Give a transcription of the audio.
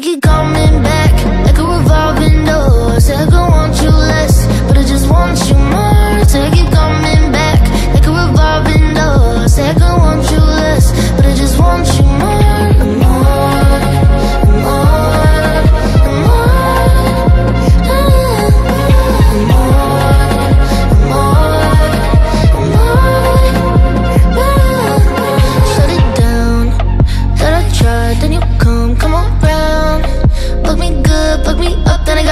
keep coming back Like a revolving door. I want you less But I just want you more. I keep coming back Like a revolving door. Want you less But I just want you more. Then you come.